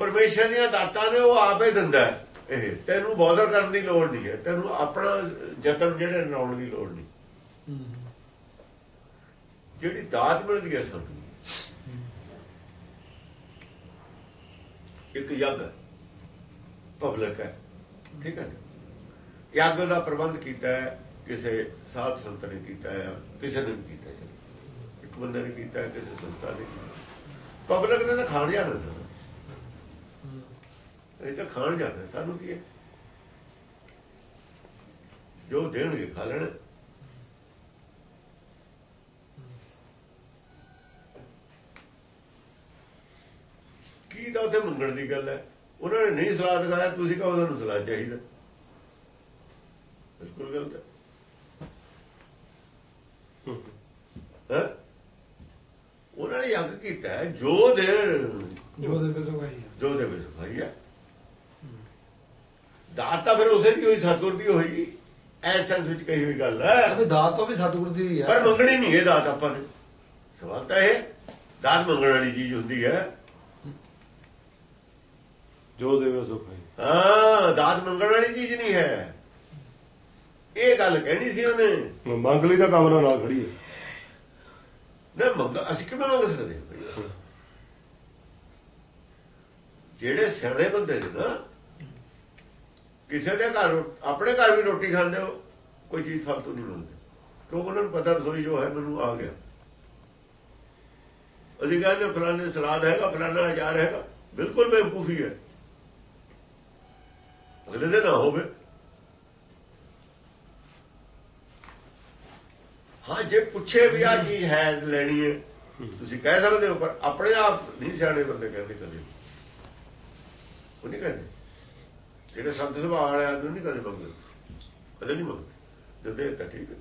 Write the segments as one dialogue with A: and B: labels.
A: ਪਰਮੇਸ਼ਰ ਦੀਆਂ ਦਾਤਾਂ ਨੇ ਉਹ ਆਪੇ ਦਿੰਦਾ ਹੈ। ਇਹ ਤੈਨੂੰ ਬੌਦਰ ਕਰਨ ਦੀ ਲੋੜ ਨਹੀਂ ਹੈ। ਤੈਨੂੰ ਆਪਣਾ ਯਤਨ ਜਿਹੜੇ ਲਾਉਣ ਦੀ ਲੋੜ ਨਹੀਂ। ਜਿਹੜੀ ਦਾਤ ਮਿਲਦੀ ਹੈ ਸਾਨੂੰ। ਇੱਕ ਯੱਗ ਪਬਲਿਕ ਹੈ। ਠੀਕ ਹੈ ਯੱਗ ਦਾ ਪ੍ਰਬੰਧ ਕੀਤਾ ਹੈ। ਕਿਸੇ ਸਾਧ ਸੰਤ ਨੇ ਕੀਤਾ ਹੈ। ਕਿਸੇ ਨੇ ਵੀ ਕੀਤਾ ਇੱਕ ਬੰਦੇ ਨੇ ਕੀਤਾ ਕਿਸੇ ਸੰਸਥਾ ਨੇ ਪਬਲਿਕ ਨੇ ਤਾਂ ਖਾਣ ਜਾਣਾ। ਸੀ। ਇਹ ਤਾਂ ਖਾਣ ਜਾਣਾ ਸਾਨੂੰ ਕੀ ਹੈ? ਜੋ ਦੇਣਗੇ ਖਾ ਲੈਣਾ। ਕੀ ਤਾਂ ਉੱਥੇ ਮੰਗਣ ਦੀ ਗੱਲ ਹੈ? ਉਹਨਾਂ ਨੇ ਨਹੀਂ ਸਲਾਹ ਦਿਖਾਇਆ ਤੁਸੀਂ ਕਹੋ ਉਹਨਾਂ ਨੂੰ ਸਲਾਹ ਚਾਹੀਦਾ। ਬਿਲਕੁਲ ਗਲਤ ਹੈ? ਉਹਨਾਂ ਨੇ ਯੱਗ ਕੀਤਾ ਜੋ ਦੇ
B: ਜੋ ਦੇ ਗਾਈ
A: ਜੋ ਦੇ ਵਿੱਚ ਸਫ਼ਾਈ ਹੈ ਦਾਤ ਤਾਂ ਫਿਰ ਉਸੇ ਦੀ ਹੋਈ ਸਤਗੁਰ ਦੀ ਹੋਈ ਐਸ ਸੈਂਸ ਵਿੱਚ ਕਹੀ ਹੋਈ ਗੱਲ ਹੈ।
B: ਅਬੇ ਦਾਤ ਤੋਂ ਵੀ ਸਤਿਗੁਰ ਦੀ ਹੋਈ
A: ਪਰ
B: ਹੈ
A: ਮੰਗਣੀ ਨਹੀਂ ਇਹ ਦਾਤ ਆਪਾਂ ਨੇ। ਸਵਾਲ ਤਾਂ ਇਹ ਦਾਤ ਮੰਗਣ ਵਾਲੀ ਚੀਜ਼ ਹੁੰਦੀ ਹੈ।
C: ਜੋ ਦੇਵੇ ਸੋ ਖਾਈ
A: ਹਾਂ ਦਾਤ ਮੰਗਣ ਵਾਲੀ ਚੀਜ਼ ਨਹੀਂ ਹੈ। ਇਹ ਗੱਲ ਕਹਿਣੀ ਸੀ ਉਹਨੇ।
C: ਮੰਗ ਲਈ ਤਾਂ ਕਮਰਾ ਨਾਲ ਖੜੀ ਹੈ।
A: ਨਾ ਮੰਗ ਅਸੀਂ ਕਿਵੇਂ ਮੰਗ ਸਕਦੇ ਹਾਂ? ਜਿਹੜੇ ਸਿਆਣੇ ਬੰਦੇ ਨੇ ਨਾ ਕਿਸੇ ਦੇ ਘਰ ਆਪਣੇ ਘਰ ਵੀ ਰੋਟੀ ਖਾਂਦੇ ਹੋ, ਕੋਈ ਚੀਜ਼ ਫालतू ਨਹੀਂ ਮੰਗਦੇ ਕਿਉਂਕਿ ਉਹਨਾਂ ਨੂੰ ਪਤਾ ਰਸੋਈ ਜੋ ਹੈ, ਮੈਨੂੰ ਆ ਗਿਆ। ਅਸੀਂ ਕਹਿੰਦੇ ਫਲਾਣੇ ਸਲਾਦ ਹੈਗਾ, ਫਲਾਣਾ ਅਚਾਰ ਹੈਗਾ, ਬਿਲਕੁਲ ਬੇਵਕੂਫੀ ਹੈ। ਅਗਲੇ ਦੇ ਨਾ ਹੋਵੇ। ਹਾਂ, ਜੇ ਪੁੱਛੇ ਵੀ ਆ ਚੀਜ਼ ਹੈ, ਲੈਣੀ ਹੈ, ਤੁਸੀਂ ਕਹਿ ਸਕਦੇ ਹੋ, ਪਰ ਆਪਣੇ ਆਪ ਨਹੀਂ ਸਿਆਣੇ ਬੰਦੇ ਕਹਿੰਦੇ ਕਦੇ। ਉਹ ਨਹੀਂ ਕਹਿੰਦੇ। ਜਿਹੜੇ ਸੰਤ ਸੁਭਾਅ ਵਾਲੇ ਆਦਮੀ ਨਹੀਂ ਕਦੇ ਮੰਗਦੇ। ਕਦੇ ਨਹੀਂ ਮੰਗਦੇ। ਜਦ ਇਹ ਤਾਂ ਠੀਕ ਹੈ।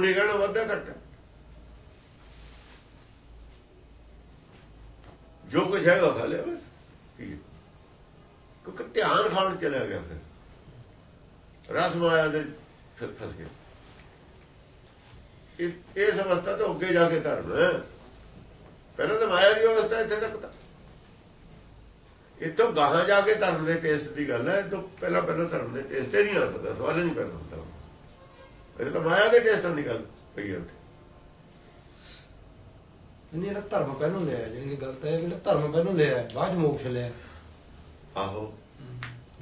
A: ਨਹੀਂ ਕਹਿਣਾ, ਵਾਧਾ ਘੱਟ ਜੋ ਕੁਝ ਹੈਗਾ ਖਾ ਲਿਆ ਬਸ। ਕਿਉਂਕਿ ਧਿਆਨ ਖਾਣ ਚਲਿਆ ਗਿਆ ਫਿਰ। ਰਸ ਮਾਇਆ ਦੇ ਫਿਰ ਫਸ ਗਿਆ। ਇਹ ਇਸ ਅਵਸਥਾ ਤੋਂ ਅੱਗੇ ਜਾ ਕੇ ਧਰਮ ਪਹਿਲਾਂ ਤਾਂ ਮਾਇਆ ਦੀ ਅਵਸਥਾ ਇੱਥੇ ਤੱਕ ਤਾਂ ਇਤੋਂ ਗਾਹਾਂ ਜਾ ਕੇ ਧਰਮ ਦੇ ਟੇਸਟ ਦੀ ਗੱਲ ਹੈ ਤੋਂ ਪਹਿਲਾਂ ਪਹਿਲਾਂ ਧਰਮ ਦੇ ਟੇਸਟ ਤੇ ਨਹੀਂ ਆ ਸਕਦਾ ਸਵਾਲ ਨਹੀਂ ਪੈਦਾ ਹੁੰਦਾ ਪਹਿਲਾਂ ਤਾਂ ਮਾਇਆ ਦੇ ਟੇਸਟਾਂ ਦੀ ਗੱਲ ਪਈ ਹੈ ਉੱਥੇ।
B: ਨਹੀਂ ਇਹਦਾ ਧਰਮ ਪਹਿਲੋਂ ਲਿਆ ਜਿਹੜੀ ਕਿ ਗਲਤ ਹੈ ਜਿਹੜਾ ਧਰਮ ਪਹਿਲੋਂ ਲਿਆ ਹੈ, ਬਾਅਦ ਚ ਮੋਕਸ਼ ਲਿਆ।
A: ਆਹੋ।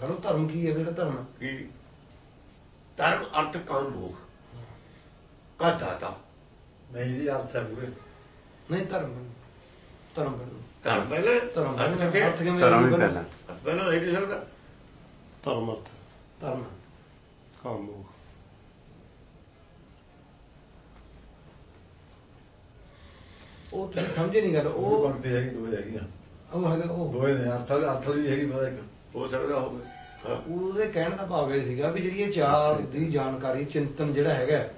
B: ਗੱਲ ਧਰਮ ਕੀ ਹੈ ਜਿਹੜਾ ਧਰਮ?
A: ਕਿ? ਧਰਮ ਅਰਥ ਕਾਮ ਮੋਖ ਕਾ ਦਾਤਾ
D: ਨਹੀਂ ਜੀ ਅਰਥ ਹੈ
B: ਨਹੀਂ ਧਰਮ। ਧਰਮ ਪਹਿਲੋਂ।
A: ਧਰਮ ਪਹਿਲਾਂ?
B: ਧਰਮ
A: ਅਰਥ
B: ਪਹਿਲੋਂ
A: ਕਿੱਥੇ?
B: ਅਰਥ ਕਿਵੇਂ
E: ਧਰਮ ਹੀ
B: ਪਹਿਲਾਂ?
E: ਪਹਿਲਾਂ।
A: ਅਰਥ ਪਹਿਲਾਂ ਨਹੀਂ ਦੇ ਸਕਦਾ?
C: ਧਰਮ ਅਰਥ।
B: ਧਰਮ।
C: ਕਾਮ ਮੋਹ
B: ਉਹ ਤੁਸੀਂ ਸਮਝੇ ਨਹੀਂ ਗੱਲ
D: ਉਹ
B: ਉਹ
D: ਪੰਕਤੀ ਹੈਗੀ ਦੋ ਹੈਗੀਆਂ
B: ਉਹ ਹੈਗਾ ਉਹ
D: ਦੋਏ ਨੇ ਅਰਥ ਅਰਥ ਵੀ ਹੈਗੀ ਪਤਾ ਇੱਕ।
A: ਹੋ ਸਕਦਾ ਹੋਵੇ। ਹਾਂ।
B: ਉਹਦੇ ਕਹਿਣ ਦਾ ਭਾਵ ਇਹ ਸੀਗਾ ਵੀ ਜਿਹੜੀ ਇਹ ਚਾਰ ਦੀ ਜਾਣਕਾਰੀ ਚਿੰਤਨ ਜਿਹੜਾ ਹੈਗਾ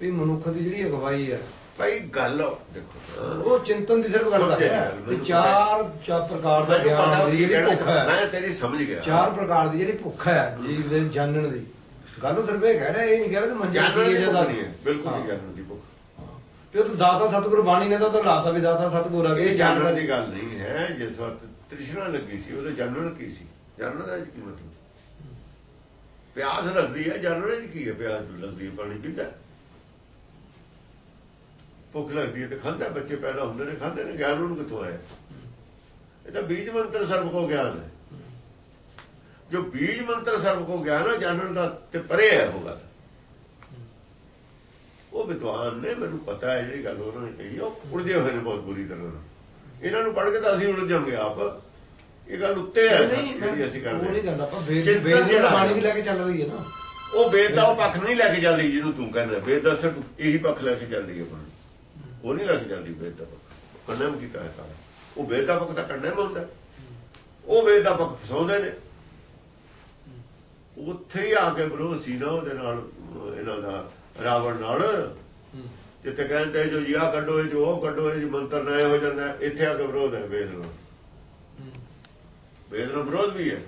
B: ਵੀ ਮਨੁੱਖ ਦੀ ਜਿਹੜੀ ਅਗਵਾਈ ਹੈ
A: ਭਾਈ ਗੱਲ ਦੇਖੋ।
B: ਉਹ ਚਿੰਤਨ ਦੀ ਸਿਰਫ ਗੱਲ ਹੈ
A: ਗੱਲ,
B: ਵੀ
A: ਮੈਨੂੰ
B: ਚਾਰ ਪ੍ਰਕਾਰ ਦਾ ਗਿਆਨ ਦੀ ਜਿਹੜੀ ਭੁੱਖ ਹੈ।
A: ਮੈਂ ਤੇਰੀ ਸਮਝ ਗਿਆ।
B: ਚਾਰ ਪ੍ਰਕਾਰ ਦੀ ਜਿਹੜੀ ਭੁੱਖ ਹੈ ਜੀਵ ਦੇ ਜਾਣਨ ਦੀ। ਗੱਲ ਉਹ ਸਿਰਫ ਇਹ ਕਹਿ ਰਿਹਾ ਇਹ ਨਹੀਂ ਕਹਿ ਰਿਹਾ ਕਿ ਕੀ
A: ਦੀ ਨਹੀਂ ਹੈ। ਬਿਲਕੁਲ ਨਹੀਂ। ਜਾਣਨ ਦੀ ਭੁੱਖ।
B: ਤੇ ਉਹ ਦਾਤਾ ਸਤਿਗੁਰੂ ਬਾਣੀ ਨੇ ਤਾਂ ਉਹ ਲਾਤਾ ਵੀ ਦਾਤਾ ਸਤਿਗੁਰ ਆ
A: ਇਹ ਜਾਣਨ ਦੀ ਗੱਲ ਨਹੀਂ ਹੈ। ਜਿਸ ਵਕਤ ਤ੍ਰਿਸ਼ਨਾ ਲੱਗੀ ਸੀ ਉਹਦੇ ਜਾਣਨ ਕੀ ਸੀ? ਜਾਣਨ ਦਾ ਕੀ ਮਤਲਬ? ਪਿਆਸ ਲੱਗਦੀ ਹੈ ਜਾਣਨ ਦੀ ਕੀ ਹੈ? ਪਿਆਸ ਲੱਗਦੀ ਹੈ ਪਾਣੀ ਪੀਂਦਾ ਭੁੱਖ ਲੱਗਦੀ ਹੈ ਤੇ ਖਾਂਦਾ ਬੱਚੇ ਪੈਦਾ ਹੁੰਦੇ ਨੇ ਖਾਂਦੇ ਨੇ ਗਿਆਨ ਉਹਨੂੰ ਕਿੱਥੋਂ ਆਇਆ? ਇਹ ਤਾਂ ਬੀਜ ਮੰਤਰ ਸਰਬ ਕੋ ਗਿਆਨ ਹੈ। ਜੋ ਬੀਜ ਮੰਤਰ ਸਰਬ ਕੋ ਗਿਆਨ ਹੈ ਜਾਣਨ ਦਾ ਤੇ ਪਰੇ ਹੈ ਉਹ ਗੱਲ। ਉਹ ਵਿਦਵਾਨ ਨੇ ਮੈਨੂੰ ਪਤਾ ਹੈ ਜਿਹੜੀ ਗੱਲ ਉਹਨਾਂ ਨੇ ਕਹੀ ਉਹ ਉਲਝੇ ਹੋਏ ਨੇ ਬਹੁਤ ਬੁਰੀ ਤਰ੍ਹਾਂ ਇਹਨਾਂ ਨੂੰ ਪੜ੍ਹ ਕੇ ਤਾਂ ਅਸੀਂ ਉਲਝ ਜਾਂਗੇ ਆਪ। ਇਹ ਗੱਲ ਉੱਤੇ ਹੈ ਜਿਹੜੀ ਅਸੀਂ
B: ਉਹ ਨਹੀਂ
A: ਕਰਦੇ
B: ਗੱਲ ਆਪਾਂ ਵੇਦ
A: ਚਿੰਤਨ
B: ਵੇਦ ਦੀ
A: ਜਿਹੜਾ
B: ਬਾਣੀ ਵੀ ਲੈ ਕੇ ਚੱਲ ਰਹੀ ਹੈ ਨਾ।
A: ਉਹ ਵੇਦ ਦਾ ਉਹ ਪੱਖ ਨਹੀਂ ਲੈ ਕੇ ਚੱਲਦੀ ਜਿਹਨੂੰ ਤੂੰ ਕਹਿੰਦਾ। ਵੇਦ ਦਾ ਸਿਰਫ ਇਹੀ ਪੱਖ ਲੈ ਕੇ ਚੱਲਦੀ ਹੈ ਬਾਣੀ। ਉਹ ਨਹੀਂ ਲੱਗ ਜਾਂਦੀ ਚੱਲਦੀ ਵੇਦ ਦਾ ਪੱਖ ਕੰਡਮ ਕੀਤਾ ਹੈ ਉਹ ਵੇਦ ਦਾ ਪੱਖ ਤਾਂ ਕੰਡਮ ਹੁੰਦਾ। ਉਹ ਵੇਦ ਦਾ ਪੱਖ ਫਸਾਉਂਦੇ ਨੇ। ਉੱਥੇ ਹੀ ਆ ਕੇ ਵਿਰੋਧ ਸੀ ਨਾ ਉਹਦੇ ਨਾਲ, ਇਹਨਾਂ ਦਾ ਰਾਵਣ ਨਾਲ। ਜਿੱਥੇ ਕਹਿੰਦੇ ਜੋ ਯਾ ਕੱਢੋ, ਇਹ ਜੋ ਉਹ ਕੱਢੋ, ਇਹ ਮੰਤਰ ਨਾ ਹੋ ਜਾਂਦਾ ਇੱਥੇ ਆ ਕੇ ਵਿਰੋਧ ਹੈ ਵੇਦ ਨਾਲ। ਵੇਦ ਨਾਲ ਵਿਰੋਧ ਵੀ ਹੈ।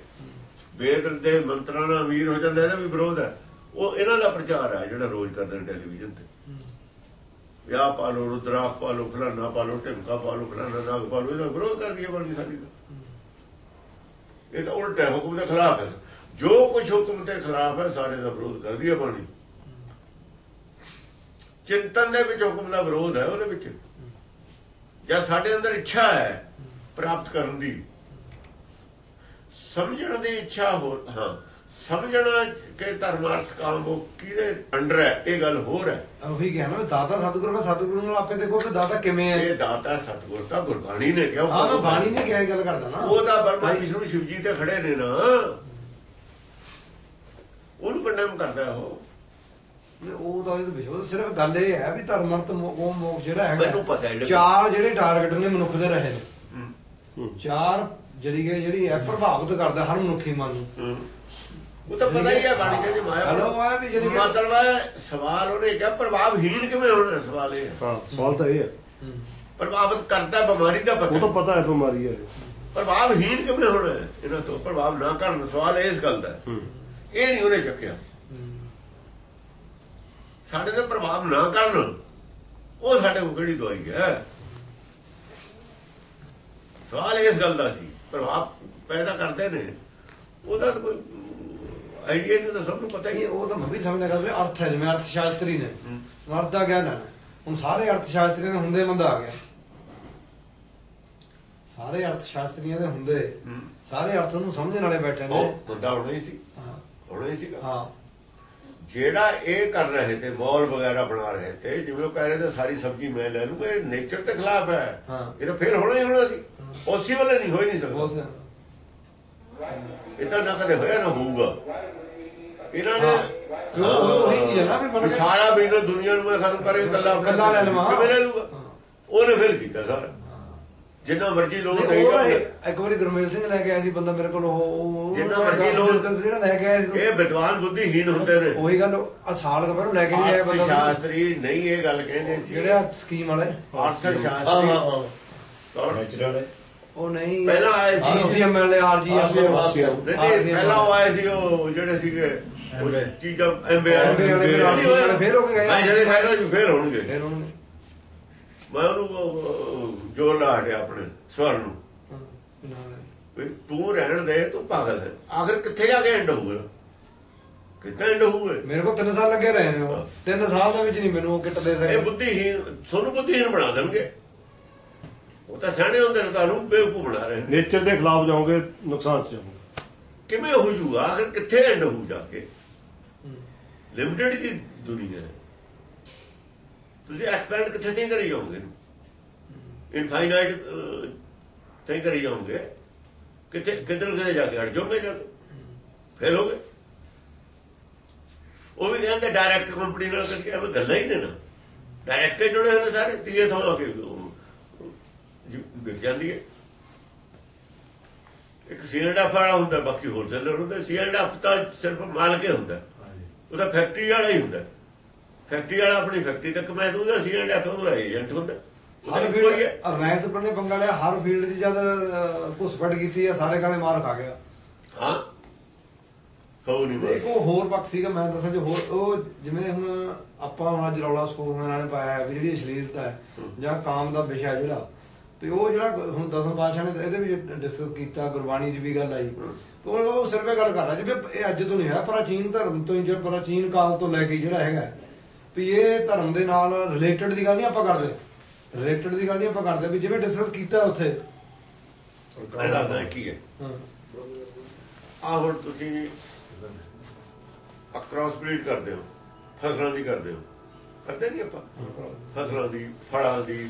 A: ਵੇਦ ਦੇ ਮੰਤਰਾਂ ਨਾਲ ਵੀਰ ਹੋ ਜਾਂਦਾ ਇਹਦਾ ਵੀ ਵਿਰੋਧ ਹੈ। ਉਹ ਇਹਨਾਂ ਦਾ ਪ੍ਰਚਾਰ ਹੈ ਜਿਹੜਾ ਰੋਜ਼ ਕਰਦੇ ਨੇ ਟੈਲੀਵਿਜ਼ਨ ਤੇ। ਵਿਆਹ ਪਾਲੋ ਰੁਦਰਾਖ ਪਾਲੋ ਫਲਾਨਾ ਪਾਲੋ ਢਿਮਕਾ ਪਾਲੋ ਫਲਾਨਾ ਨਾਗ ਪਾਲੋ ਇਹਦਾ ਵਿਰੋਧ ਕਰਦੀ ਹੈ ਬਣੀ ਸਾਡੀ ਦਾ ਇਹ ਤਾਂ ਉਲਟਾ ਹੈ, ਹੁਕਮ ਦੇ ਖਿਲਾਫ ਹੈ। ਜੋ ਕੁਝ ਹੁਕਮ ਦੇ ਖਿਲਾਫ ਹੈ ਸਾਰੇ ਦਾ ਵਿਰੋਧ ਕਰਦੀ ਹੈ ਬਾਣੀ। ਚਿੰਤਨ ਦੇ ਵਿੱਚ ਹੁਕਮ ਦਾ ਵਿਰੋਧ ਹੈ ਉਹਦੇ ਵਿੱਚ। ਜਾਂ ਸਾਡੇ ਅੰਦਰ ਇੱਛਾ ਹੈ ਪ੍ਰਾਪਤ ਕਰਨ ਦੀ। ਸਮਝਣ ਦੀ ਇੱਛਾ ਹੋ ਹਾਂ। ਸਮਝਣਾ ਕਿ ਧਰਮਾਰਥ ਕਾਮ ਉਹ ਕਿਹਦੇ ਅੰਡਰ ਹੈ? ਇਹ ਗੱਲ ਹੋਰ ਹੈ।
B: ਉਹੀ ਕਿਹਾ ਨਾ ਵੀ ਦਾਤਾ ਸਤਿਗੁਰੂ ਮੈਂ ਸਤਿਗੁਰੂ ਨੂੰ ਆਪੇ ਦੇਖੋ ਕਿ ਦਾਤਾ ਕਿਵੇਂ ਹੈ।
A: ਇਹ ਦਾਤਾ ਸਤਗੁਰ ਤਾਂ ਗੁਰਬਾਣੀ ਨੇ ਕਿਹਾ
B: ਹਾਂ ਬਾਣੀ ਨੇ ਕਿਹਾ ਇਹ ਗੱਲ ਕਰਦਾ ਨਾ।
A: ਉਹਦਾ ਬਰਮਾ ਵਿਸ਼ਨੂੰ ਸ਼ਿਵ ਜੀ ਤੇ ਖੜੇ ਨੇ ਨਾ। ਉਹਨੂੰ ਕੰਡਮ ਕਰਦਾ ਉਹ।
B: ਉਹ ਤਾਂ ਇਹ ਵਿਸ਼ਵਾਸ ਸਿਰਫ ਗੱਲ ਇਹ ਹੈ ਵੀ ਧਰਮ ਅਰਥ ਉਹ ਮੋਖ ਜਿਹੜਾ ਹੈਗਾ
A: ਮੈਨੂੰ ਪਤਾ ਹੈ
B: ਚਾਰ ਜਿਹੜੇ ਟਾਰਗੇਟ ਨੇ ਮਨੁੱਖ ਦੇ ਰਹੇ ਨੇ।
A: ਹੂੰ,
C: ਹੂੰ।
B: ਚਾਰ ਜਿਹੜੀ ਹੈ ਜਿਹੜੀ ਹੈ ਪ੍ਰਭਾਵਿਤ ਕਰਦਾ ਹਰ ਮਨੁੱਖੀ ਮਨ ਨੂੰ।
A: ਹੂੰ। ਉਹ ਤਾਂ ਪਤਾ ਹੀ ਹੈ ਬਾਣੀ ਕਹਿੰਦੀ ਮਾਇਆ
B: ਹਲੋ ਆ ਵੀ ਜਿਹੜੀ ਕਿ-
A: ਮਤਲਬ ਹੈ ਸਵਾਲ ਉਹਨੇ ਕਿਹਾ ਪ੍ਰਭਾਵਹੀਨ ਕਿਵੇਂ ਹੋਣਾ ਸਵਾਲ ਇਹ? ਹੈ।
C: ਸਵਾਲ ਤਾਂ ਇਹ ਹੈ
A: ਪ੍ਰਭਾਵਿਤ ਕਰਦਾ ਬਿਮਾਰੀ ਦਾ
C: ਉਹ ਤਾਂ
A: ਪਤਾ
C: ਪਤਾ ਹੈ ਬਿਮਾਰੀ ਹੈ।
A: ਪ੍ਰਭਾਵਹੀਨ ਕਿਵੇਂ ਹੋਣਾ? ਇਹਨਾਂ ਤੋਂ ਪ੍ਰਭਾਵ ਨਾ ਕਰਨ ਸਵਾਲ ਇਸ ਗੱਲ ਦਾ ਇਹ ਨਹੀਂ ਉਹਨੇ ਚੱਕਿਆ। ਸਾਡੇ ਤੇ ਪ੍ਰਭਾਵ ਨਾ ਕਰਨ ਉਹ ਸਾਡੇ ਕੋਲ ਕਿਹੜੀ ਦਵਾਈ ਹੈ? ਸਵਾਲ ਇਸ ਗੱਲ ਦਾ ਸੀ। ਪ੍ਰਭਾਵ ਪੈਦਾ ਕਰਦੇ ਨੇ। ਉਹਦਾ ਤਾਂ ਕੋਈ ਆਈਡੀਆ ਨਹੀਂ ਤਾਂ ਸਭ ਨੂੰ ਪਤਾ ਹੀ
B: ਉਹ ਤਾਂ ਮੈਂ ਵੀ ਸਮਝਦਾ ਕਿ ਅਰਥ ਹੈ ਜਿਵੇਂ ਅਰਥ ਸ਼ਾਸਤਰੀ ਨੇ। ਅਰਥ ਦਾ ਗਿਆਨ ਹੈ ਹੁਣ ਸਾਰੇ ਅਰਥ ਸ਼ਾਸਤਰੀਆਂ ਦੇ ਹੁੰਦੇ ਬੰਦਾ ਆ ਗਿਆ। ਸਾਰੇ ਅਰਥ ਸ਼ਾਸਤਰੀਆਂ ਦੇ ਹੁੰਦੇ। ਸਾਰੇ ਅਰਥ ਨੂੰ ਸਮਝਣ ਵਾਲੇ ਬੈਠੇ ਨੇ।
A: ਉਹ ਬੰਦਾ ਹੋਣਾ ਹੀ ਸੀ।
B: ਹਾਂ।
A: ਹੋਣਾ ਹੀ ਸੀਗਾ।
B: ਹਾਂ।
A: ਜਿਹੜਾ ਇਹ ਕਰ ਰਹੇ ਤੇ ਮੌਲ ਵਗੈਰਾ ਬਣਾ ਰਹੇ ਤੇ ਜਿਵੇਂ ਉਹ ਕਹਿ ਰਹੇ ਤੇ ਸਾਰੀ ਸਬਜ਼ੀ ਮੈਂ ਲੈ ਲੂੰਗਾ ਇਹ ਨੇਚਰ ਦੇ ਖਿਲਾਫ ਹੈ। ਇਹ ਤਾਂ ਫੇਲ ਹੋਣਾ ਹੀ ਹੋਣਾ ਸੀ। ਉਸੇ ਵੇਲੇ ਨਹੀਂ ਹੋ ਹੀ ਨਹੀਂ ਸਕਦਾ। ਇਹ ਤਾਂ ਨਾ ਕਦੇ ਹੋਇਆ ਨਾ ਹੋਊਗਾ। ਇਹਨਾਂ ਨੇ
B: ਉਹ- ਹੈ ਨਾ ਵੀ ਕੇ-
A: ਸਾਰਾ ਬਿਜ਼ਨਸ ਦੁਨੀਆ ਨੂੰ ਮੈਂ ਖਤਮ ਕਰੇ ਗੱਲਾਂ
B: ਗੱਲਾਂ ਲੈ ਲਵਾਂ।
A: ਕਿਵੇਂ ਲੈ ਲੂਗਾ ਉਹਨੇ ਫੇਲ ਕੀਤਾ ਸਾਰਾ। ਜਿੰਨਾ ਮਰਜ਼ੀ ਲੋਕ
B: ਨਹੀਂ,
A: ਕਰਦੇ
B: ਇੱਕ- ਵਾਰੀ ਗੁਰਮੇਲ ਸਿੰਘ ਲੈ ਕੇ ਆਇਆ ਸੀ ਬੰਦਾ ਮੇਰੇ ਕੋਲ ਉਹ-
A: ਜਿੰਨਾ ਮਰਜ਼ੀ ਲੋਕ-
B: ਜਿਹੜਾ ਲੈ ਕੇ ਆਇਆ ਸੀ
A: ਇਹ ਵਿਦਵਾਨ ਬੁੱਧੀਹੀਨ ਹੁੰਦੇ ਨੇ।
B: ਉਹੀ ਗੱਲ ਆ ਸਾਲ ਕਬਰ ਨੂੰ ਲੈ ਕੇ ਨਹੀਂ ਆਇਆ ਬੰਦਾ।
A: ਸ਼ਾਸਤਰੀ ਨਹੀਂ ਇਹ ਗੱਲ ਕਹਿੰਦੇ ਸੀ।
B: ਜਿਹੜਾ ਸਕੀਮ ਵਾਲੇ।
A: ਅਰਥ ਸ਼ਾਸਤਰੀ। ਕੌਣ?
D: ਨੈਚੁਰਲ ਹੈ।
B: ਉਹ ਨਹੀਂ
A: ਪਹਿਲਾਂ ਆਏ ਸੀ।
B: ਜੀਸੀਐਮਐਲ ਆਰਜੀਐਸ
A: ਨਹੀਂ, ਨਹੀਂ, ਪਹਿਲਾਂ ਉਹ ਆਏ ਸੀ ਉਹ ਜਿਹੜੇ ਸੀਗੇ ਚੀਜ਼ਾਂ ਐਮਬੀ
B: ਵਾਲੇ। ਫਿਰ ਹੋ ਕੇ ਗਏ।
A: ਜਿਹੜੇ ਜੀ ਫੇਰ ਹੋਣਗੇ। ਮੈਂ ਉਹਨੂੰ ਉਹ, ਜੋਰ ਲਾ ਹਟਿਆ ਆਪਣੇ ਸਵਰ ਨੂੰ। ਵੀ ਤੂੰ ਰਹਿਣ ਦੇ ਤੂੰ ਪਾਗਲ ਹੈ। ਆਖਰ ਕਿੱਥੇ ਜਾ ਕੇ ਐਂਡ ਹੋਊਗਾ? ਕਿੱਥੇ ਐਂਡ ਹੋਊਗਾ?
B: ਮੇਰੇ ਕੋਲ 3 ਸਾਲ ਲੱਗੇ ਰਹੇ ਨੇ ਉਹ। 3 ਸਾਲ ਦੇ ਵਿੱਚ ਨਹੀਂ ਮੈਨੂੰ ਉਹ ਕਿੱਟ ਦੇ
A: ਇਹ
B: ਸਕੇ।
A: ਬੁੱਧੀਹੀਨ ਤੁਹਾਨੂੰ ਬੁੱਧੀਹੀਨ ਬਣਾ ਦੇਣਗੇ। ਉਹ ਤਾਂ ਸਿਆਣੇ ਹੁੰਦੇ ਨੇ ਤੁਹਾਨੂੰ ਬੇਵਕੂਫ ਬਣਾ ਰਹੇ ਨੇ।
C: ਨੇਚਰ ਦੇ ਖਿਲਾਫ ਜਾਓਗੇ ਨੁਕਸਾਨ ਚ ਜਾਓਗੇ।
A: ਕਿਵੇਂ ਹੋ ਜੂਗਾ ਆਖਰ ਕਿੱਥੇ ਐਂਡ ਹੋਊ ਜਾ ਕੇ? ਲਿਮਟਿਡ ਦੀ ਦੁਨੀਆ ਹੈ। ਤੁਸੀਂ ਐਕਸਪੈਂਡ ਕਿੱਥੇ ਨਹੀਂ ਕਰੀ ਜਾਓਗੇ? ਇਨਫਾਈਨਾਈਟ ਤੇ ਕਰੀ ਜਾਓਗੇ। ਕਿਤੇ ਕਿਧਰ ਕਿਤੇ ਜਾ ਕੇ ਅੜ ਜਾਓਗੇ ਜਾ ਫੇਲ ਹੋਗੇ। ਉਹ ਵੀ ਕਹਿੰਦੇ ਡਾਇਰੈਕਟ ਕੰਪਨੀ ਨਾਲ ਕਰਕੇ ਐਵੇਂ ਗੱਲਾਂ ਹੀ ਨੇ ਨਾ। ਡਾਇਰੈਕਟ ਜੁੜੇ ਹੋਏ ਨੇ ਸਾਰੇ ਤੀਏ ਤੋਂ ਆ ਕੇ ਵਿਕ ਜਾਂਦੀ ਹੈ। ਇੱਕ ਸੀਐਲਡਐਫ ਵਾਲਾ ਹੁੰਦਾ ਬਾਕੀ ਹੋਲਸੇਲਰ ਹੁੰਦਾ। ਸੀਐਲਡਐਫ ਤਾਂ ਸਿਰਫ ਮਾਲਕੇ ਹੁੰਦਾ।
D: ਹਾਂਜੀ।
A: ਉਹਦਾ ਫੈਕਟਰੀ ਵਾਲਾ ਹੀ ਹੁੰਦਾ। ਫੈਕਟਰੀ ਵਾਲਾ ਆਪਣੀ ਫੈਕਟਰੀ ਤੱਕ ਮੈਂ ਦੂੰਗਾ ਸੀਐਲਡਐਫ ਉਹਦਾ ਏਜੰਟ ਹੁੰਦਾ।
B: ਹਰ
A: ਹੀ ਹੈ
B: ਫੀਲਡ ਰਿਲਾਇੰਸ ਉੱਪਰ ਨੇ ਪੰਗਾ ਲਿਆ ਹਰ ਫੀਲਡ 'ਚ ਜਦ ਅਹ, ਘੁਸਪੈਠ ਕੀਤੀ ਹੈ ਸਾਰੇ ਕਾਲੇ ਮਾਰ ਖਾ ਗਿਆ।
A: ਹਾਂ। ਕਹੋ ਨਹੀਂ
B: ਇੱਕ ਹੋਰ ਪੱਖ ਸੀਗਾ ਮੈਂ ਦੱਸਾਂ ਜੋ ਹੋਰ ਉਹ ਜਿਵੇਂ ਹੁਣ ਆਪਾਂ ਹੁਣ ਅੱਜ ਰੌਲਾ ਸਕੂਲ ਵਾਲਿਆਂ ਨੇ ਪਾਇਆ ਹੈ ਵੀ ਜਿਹੜੀ ਅਸ਼ਲੀਲਤਾ ਹੈ। ਜਾਂ ਕਾਮ ਦਾ ਵਿਸ਼ਾ ਜਿਹੜਾ ਤੇ ਉਹ ਜਿਹੜਾ ਹੁਣ ਦਸਮ ਪਾਤਸ਼ਾਹ ਨੇ ਇਹਦੇ ਵਿੱਚ ਡਿਸਕਸ ਕੀਤਾ ਗੁਰਬਾਣੀ 'ਚ ਵੀ ਗੱਲ ਆਈ। ਉਹ ਉਹ ਸਿਰਫ ਗੱਲ ਕਰ ਰਿਹਾ ਜਿਵੇਂ ਇਹ ਅੱਜ ਤੋਂ ਨਹੀਂ ਹੋਇਆ ਪ੍ਰਾਚੀਨ ਧਰਮ ਤੋਂ ਹੀ ਜਿਹੜਾ ਪ੍ਰਾਚੀਨ ਕਾਲ ਤੋਂ ਲੈ ਕੇ ਜਿਹੜਾ ਹੈਗਾ ਵੀ ਇਹ ਧਰਮ ਦੇ ਨਾਲ ਰਿਲੇਟਡ ਦੀ ਗੱਲ ਨਹੀਂ ਆਪਾਂ ਕਰਦੇ। ਰਿਲੇਟਡ ਦੀ ਗੱਲ ਨਹੀਂ ਆਪਾਂ ਕਰਦੇ ਵੀ ਜਿਵੇਂ ਡਿਸਕਸ ਕੀਤਾ ਉੱਥੇ।
A: ਇਹਦਾ ਤਾਂ ਕੀ ਹੈ
B: ਹਾਂ।
A: ਆ ਹੁਣ ਤੁਸੀਂ ਅਕ੍ਰੋਸ ਬਰੀਡ ਕਰਦੇ ਹੋ ਫਸਲਾਂ ਦੀ ਕਰਦੇ ਹੋ। ਕਰਦੇ ਨਹੀਂ ਆਪਾਂ? ਫਸਲਾਂ ਦੀ ਫਲਾਂ ਦੀ